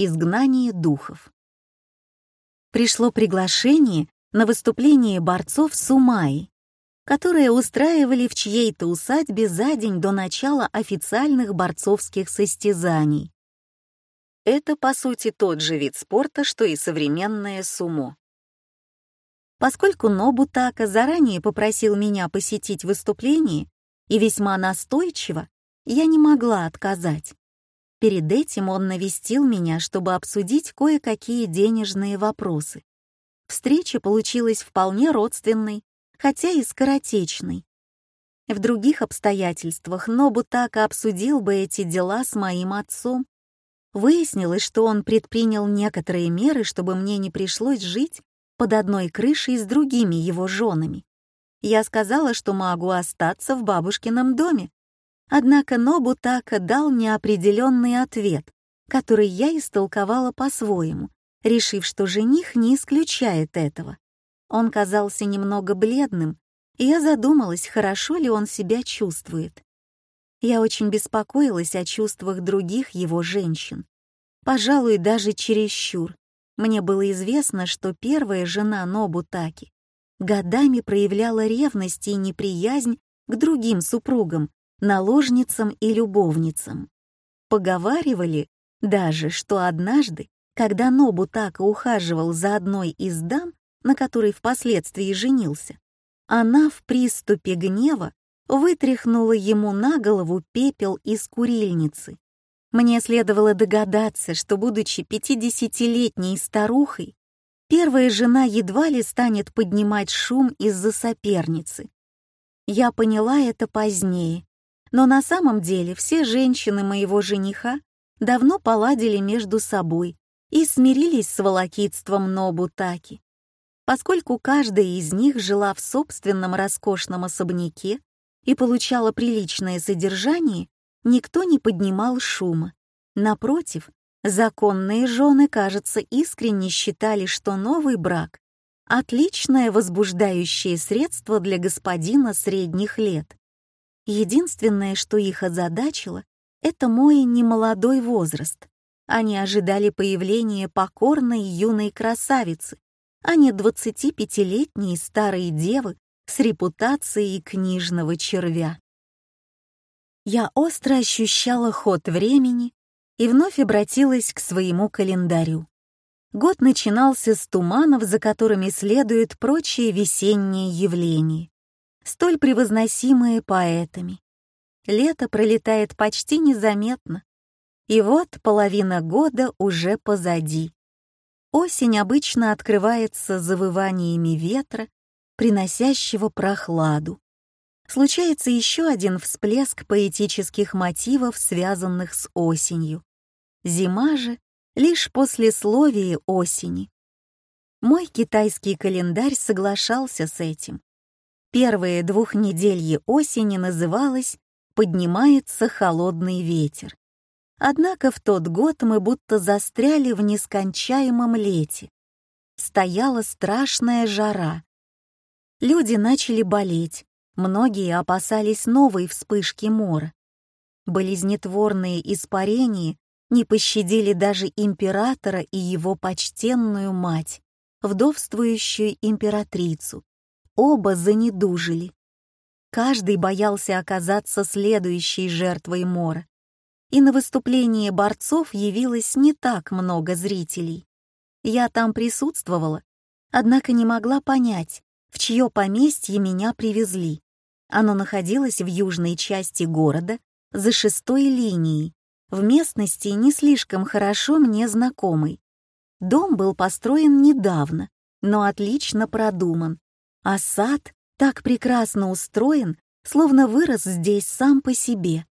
Изгнание духов. Пришло приглашение на выступление борцов Сумаи, которые устраивали в чьей-то усадьбе за день до начала официальных борцовских состязаний. Это, по сути, тот же вид спорта, что и современное сумо. Поскольку Нобутака заранее попросил меня посетить выступление и весьма настойчиво, я не могла отказать. Перед этим он навестил меня, чтобы обсудить кое-какие денежные вопросы. Встреча получилась вполне родственной, хотя и скоротечной. В других обстоятельствах Нобутака обсудил бы эти дела с моим отцом. Выяснилось, что он предпринял некоторые меры, чтобы мне не пришлось жить под одной крышей с другими его женами. Я сказала, что могу остаться в бабушкином доме, Однако Нобутака дал неопределенный ответ, который я истолковала по-своему, решив, что жених не исключает этого. Он казался немного бледным, и я задумалась, хорошо ли он себя чувствует. Я очень беспокоилась о чувствах других его женщин. Пожалуй, даже чересчур. Мне было известно, что первая жена Нобутаки годами проявляла ревность и неприязнь к другим супругам, наложницам и любовницам. Поговаривали даже, что однажды, когда Нобу так ухаживал за одной из дам, на которой впоследствии женился, она в приступе гнева вытряхнула ему на голову пепел из курильницы. Мне следовало догадаться, что, будучи пятидесятилетней старухой, первая жена едва ли станет поднимать шум из-за соперницы. Я поняла это позднее, но на самом деле все женщины моего жениха давно поладили между собой и смирились с волокитством Нобутаки. Поскольку каждая из них жила в собственном роскошном особняке и получала приличное содержание, никто не поднимал шума. Напротив, законные жены, кажется, искренне считали, что новый брак — отличное возбуждающее средство для господина средних лет. Единственное, что их озадачило, это мой немолодой возраст. Они ожидали появления покорной юной красавицы, а не 25-летней старой девы с репутацией книжного червя. Я остро ощущала ход времени и вновь обратилась к своему календарю. Год начинался с туманов, за которыми следуют прочие весенние явления столь превозносимые поэтами. Лето пролетает почти незаметно, и вот половина года уже позади. Осень обычно открывается завываниями ветра, приносящего прохладу. Случается еще один всплеск поэтических мотивов, связанных с осенью. Зима же — лишь послесловие осени. Мой китайский календарь соглашался с этим. Первые двухнеделье осени называлось «Поднимается холодный ветер». Однако в тот год мы будто застряли в нескончаемом лете. Стояла страшная жара. Люди начали болеть, многие опасались новой вспышки мора. Болезнетворные испарения не пощадили даже императора и его почтенную мать, вдовствующую императрицу, Оба занедужили. Каждый боялся оказаться следующей жертвой мора. И на выступление борцов явилось не так много зрителей. Я там присутствовала, однако не могла понять, в чье поместье меня привезли. Оно находилось в южной части города, за шестой линией, в местности не слишком хорошо мне знакомой. Дом был построен недавно, но отлично продуман, а сад так прекрасно устроен, словно вырос здесь сам по себе.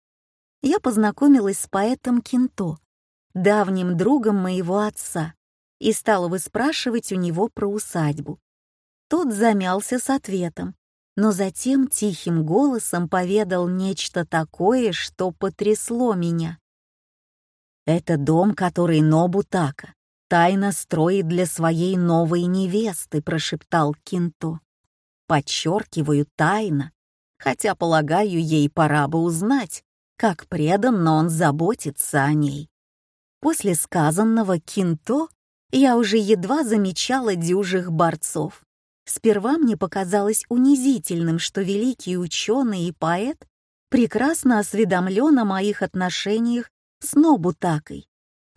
Я познакомилась с поэтом Кинто, давним другом моего отца, и стала выспрашивать у него про усадьбу. Тот замялся с ответом, но затем тихим голосом поведал нечто такое, что потрясло меня. «Это дом, который Нобутака тайно строит для своей новой невесты», — прошептал Кинто. Подчеркиваю тайно, хотя, полагаю, ей пора бы узнать, как преданно он заботится о ней. После сказанного «кинто» я уже едва замечала дюжих борцов. Сперва мне показалось унизительным, что великий ученый и поэт прекрасно осведомлен о моих отношениях с Нобутакой.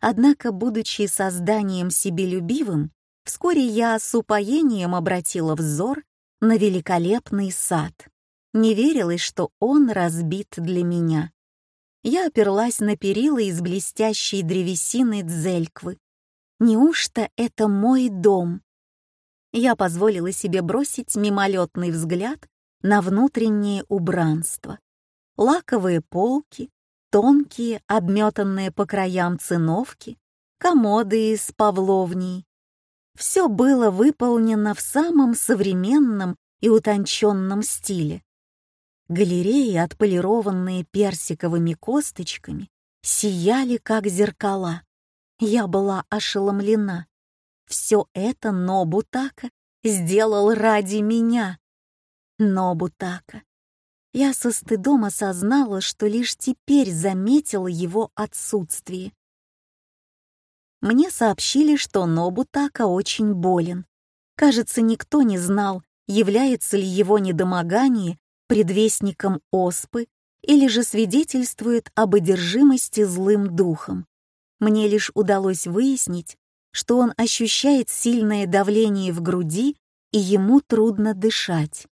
Однако, будучи созданием себелюбивым, вскоре я с упоением обратила взор на великолепный сад. Не верилось, что он разбит для меня. Я оперлась на перила из блестящей древесины дзельквы. Неужто это мой дом? Я позволила себе бросить мимолетный взгляд на внутреннее убранство. Лаковые полки, тонкие, обметанные по краям циновки, комоды из павловней. Все было выполнено в самом современном и утонченном стиле. Галереи, отполированные персиковыми косточками, сияли как зеркала. Я была ошеломлена. Все это Нобутака сделал ради меня. Нобутака. Я со стыдом осознала, что лишь теперь заметила его отсутствие. Мне сообщили, что Нобутака очень болен. Кажется, никто не знал, является ли его недомогание предвестником оспы или же свидетельствует об одержимости злым духом. Мне лишь удалось выяснить, что он ощущает сильное давление в груди и ему трудно дышать.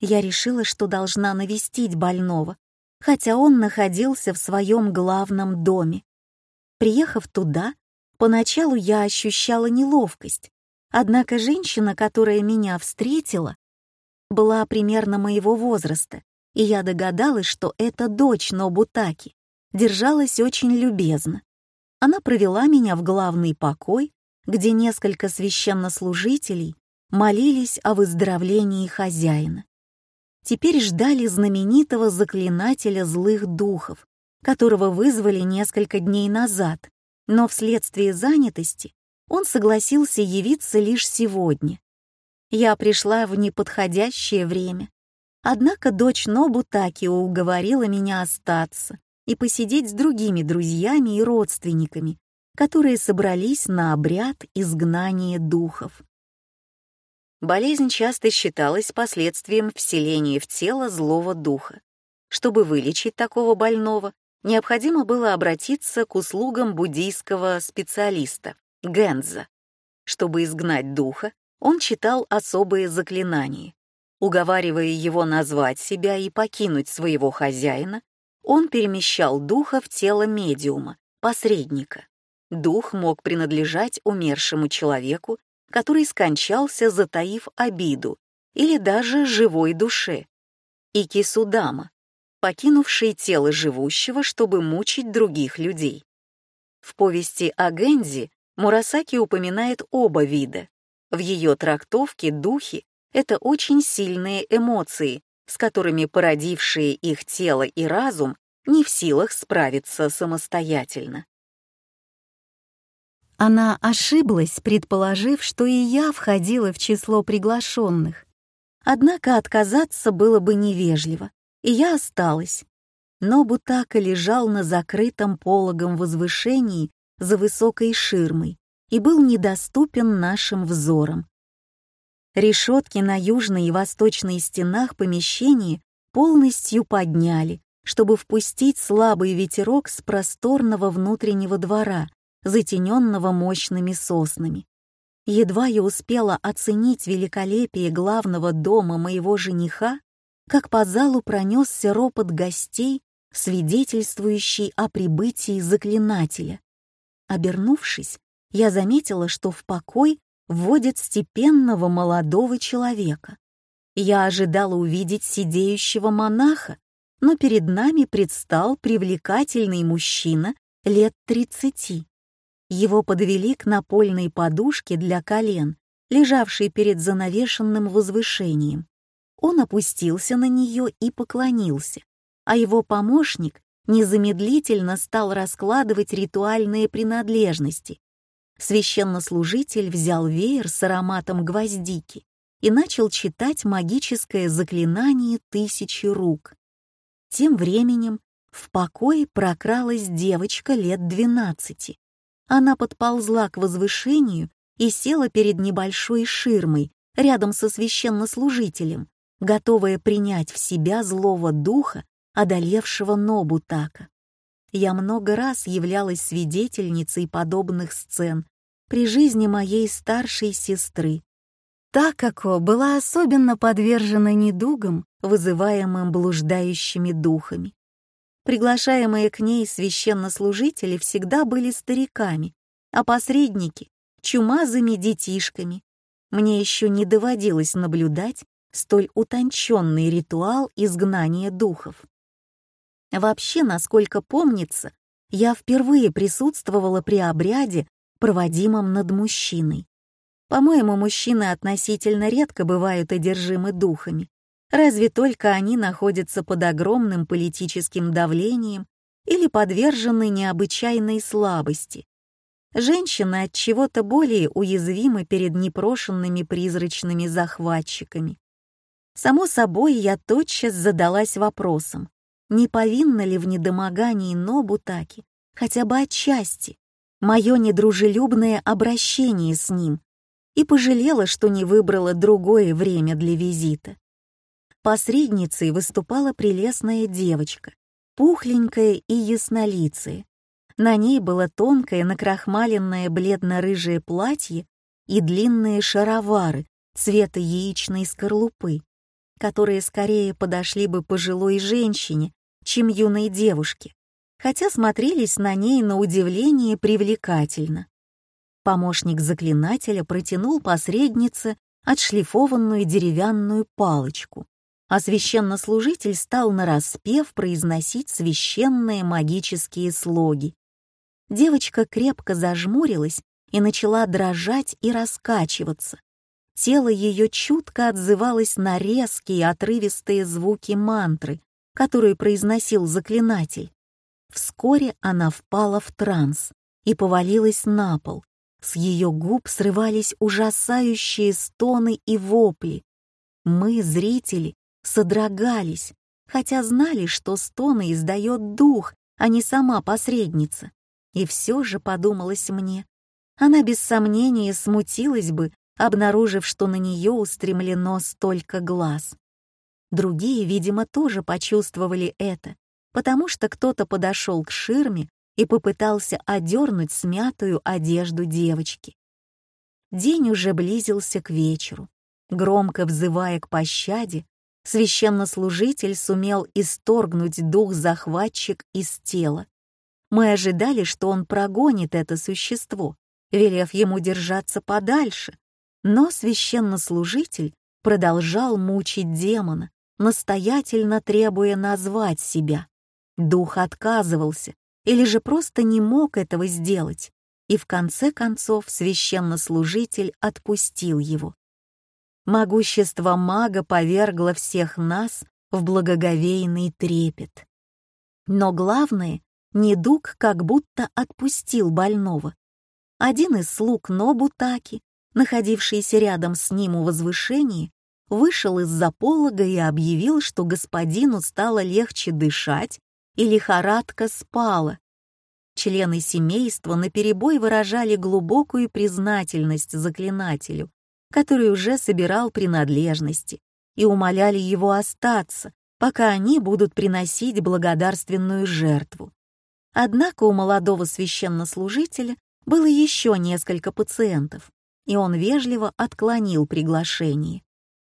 Я решила, что должна навестить больного, хотя он находился в своем главном доме. Приехав туда, поначалу я ощущала неловкость, однако женщина, которая меня встретила, была примерно моего возраста, и я догадалась, что это дочь Нобутаки, держалась очень любезно. Она провела меня в главный покой, где несколько священнослужителей молились о выздоровлении хозяина. Теперь ждали знаменитого заклинателя злых духов, которого вызвали несколько дней назад, но вследствие занятости он согласился явиться лишь сегодня. Я пришла в неподходящее время. Однако дочь Нобутаки уговорила меня остаться и посидеть с другими друзьями и родственниками, которые собрались на обряд изгнания духов. Болезнь часто считалась последствием вселения в тело злого духа. Чтобы вылечить такого больного, необходимо было обратиться к услугам буддийского специалиста, Гэнза. Чтобы изгнать духа, он читал особые заклинания. Уговаривая его назвать себя и покинуть своего хозяина, он перемещал духа в тело медиума, посредника. Дух мог принадлежать умершему человеку, который скончался, затаив обиду, или даже живой душе. Икисудама, покинувший тело живущего, чтобы мучить других людей. В повести о Гэнзи Мурасаки упоминает оба вида. В ее трактовке духи — это очень сильные эмоции, с которыми породившие их тело и разум не в силах справиться самостоятельно. Она ошиблась, предположив, что и я входила в число приглашенных. Однако отказаться было бы невежливо, и я осталась. Но Бутака лежал на закрытом пологом возвышении за высокой ширмой и был недоступен нашим взорам. Решетки на южной и восточной стенах помещения полностью подняли, чтобы впустить слабый ветерок с просторного внутреннего двора, затененного мощными соснами. Едва я успела оценить великолепие главного дома моего жениха, как по залу пронесся ропот гостей, свидетельствующий о прибытии заклинателя. Обернувшись, я заметила, что в покой вводят степенного молодого человека. Я ожидала увидеть сидеющего монаха, но перед нами предстал привлекательный мужчина лет тридцати. Его подвели к напольной подушке для колен, лежавшей перед занавешенным возвышением. Он опустился на нее и поклонился, а его помощник незамедлительно стал раскладывать ритуальные принадлежности. Священнослужитель взял веер с ароматом гвоздики и начал читать магическое заклинание тысячи рук. Тем временем в покое прокралась девочка лет двенадцати она подползла к возвышению и села перед небольшой ширмой рядом со священнослужителем, готовая принять в себя злого духа, одолевшего Нобутака. Я много раз являлась свидетельницей подобных сцен при жизни моей старшей сестры. Такако была особенно подвержена недугам, вызываемым блуждающими духами. Приглашаемые к ней священнослужители всегда были стариками, а посредники — чумазыми детишками. Мне еще не доводилось наблюдать столь утонченный ритуал изгнания духов. Вообще, насколько помнится, я впервые присутствовала при обряде, проводимом над мужчиной. По-моему, мужчины относительно редко бывают одержимы духами, разве только они находятся под огромным политическим давлением или подвержены необычайной слабости. Женщины от чего-то более уязвимы перед непрошенными призрачными захватчиками. Само собой, я тотчас задалась вопросом, не повинна ли в недомогании Нобутаки хотя бы отчасти мое недружелюбное обращение с ним и пожалела, что не выбрала другое время для визита. Посредницей выступала прелестная девочка, пухленькая и яснолицая. На ней было тонкое накрахмаленное бледно-рыжее платье и длинные шаровары цвета яичной скорлупы которые скорее подошли бы пожилой женщине, чем юной девушке, хотя смотрелись на ней на удивление привлекательно. Помощник заклинателя протянул посреднице отшлифованную деревянную палочку, а священнослужитель стал нараспев произносить священные магические слоги. Девочка крепко зажмурилась и начала дрожать и раскачиваться, Тело ее чутко отзывалось на резкие отрывистые звуки мантры, которые произносил заклинатель. Вскоре она впала в транс и повалилась на пол. С ее губ срывались ужасающие стоны и вопли. Мы, зрители, содрогались, хотя знали, что стоны издает дух, а не сама посредница. И все же, подумалось мне, она без сомнения смутилась бы, обнаружив, что на нее устремлено столько глаз. Другие, видимо, тоже почувствовали это, потому что кто-то подошел к ширме и попытался одернуть смятую одежду девочки. День уже близился к вечеру. Громко взывая к пощаде, священнослужитель сумел исторгнуть дух-захватчик из тела. Мы ожидали, что он прогонит это существо, велев ему держаться подальше, но священнослужитель продолжал мучить демона, настоятельно требуя назвать себя. Дух отказывался или же просто не мог этого сделать, и в конце концов священнослужитель отпустил его. Могущество мага повергло всех нас в благоговейный трепет. Но главное, недуг как будто отпустил больного. Один из слуг Нобутаки находившийся рядом с ним у возвышения, вышел из-за полога и объявил, что господину стало легче дышать и лихорадка спала. Члены семейства наперебой выражали глубокую признательность заклинателю, который уже собирал принадлежности, и умоляли его остаться, пока они будут приносить благодарственную жертву. Однако у молодого священнослужителя было еще несколько пациентов, и он вежливо отклонил приглашение.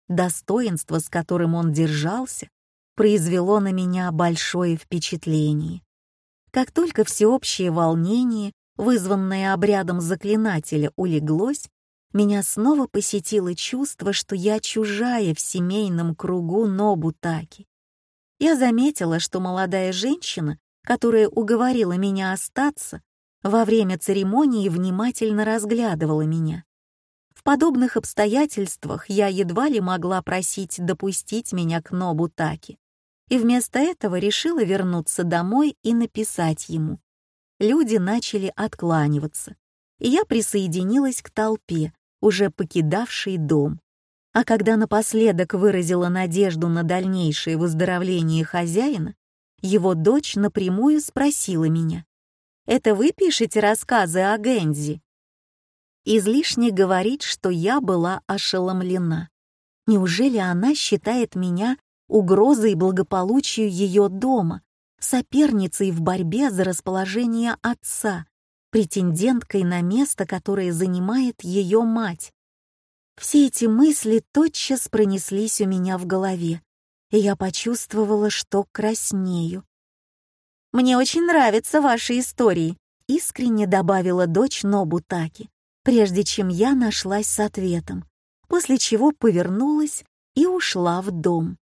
Достоинство, с которым он держался, произвело на меня большое впечатление. Как только всеобщее волнение, вызванное обрядом заклинателя, улеглось, меня снова посетило чувство, что я чужая в семейном кругу Нобутаки. Я заметила, что молодая женщина, которая уговорила меня остаться, во время церемонии внимательно разглядывала меня подобных обстоятельствах я едва ли могла просить допустить меня к Нобу Таки, и вместо этого решила вернуться домой и написать ему. Люди начали откланиваться, и я присоединилась к толпе, уже покидавшей дом. А когда напоследок выразила надежду на дальнейшее выздоровление хозяина, его дочь напрямую спросила меня, Это вы пишете рассказы о Гэнзи?» Излишне говорить, что я была ошеломлена. Неужели она считает меня угрозой благополучию ее дома, соперницей в борьбе за расположение отца, претенденткой на место, которое занимает ее мать? Все эти мысли тотчас пронеслись у меня в голове, и я почувствовала, что краснею. «Мне очень нравятся ваши истории», — искренне добавила дочь Нобутаки, прежде чем я нашлась с ответом, после чего повернулась и ушла в дом.